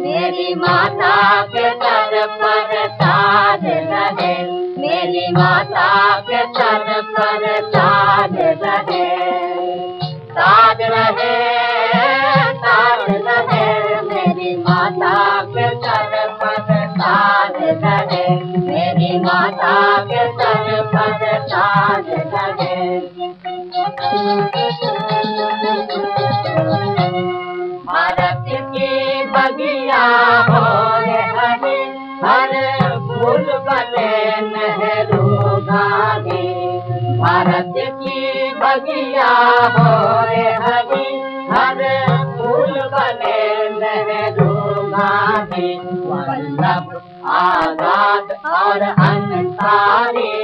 मेरी माता के तरफ़ पर ताज रहे मेरी माता के सर भारत की बगिया हो हरे, हर फूल बने भारत की बगिया हो हरी, हर फूल बने नेहरू गांधी वल्लभ, आज़ाद और अंसारी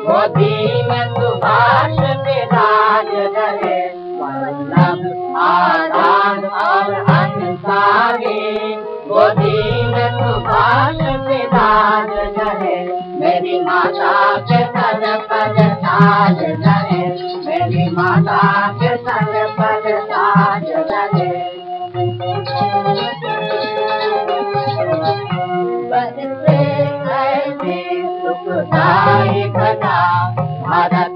गोदी में सुभाष विराज रहे। वल्लभ, आज़ाद और अंसारी गोदी में सुभाष विराज रहे। मेरी माता के सर पर ताज रहे। मेरी माता के सर पर ताज रहे।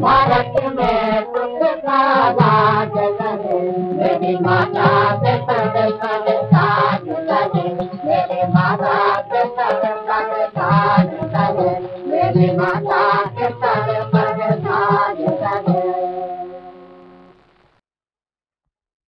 भारत में दुख का राज रहे मेरी माता से रहे मेरे माता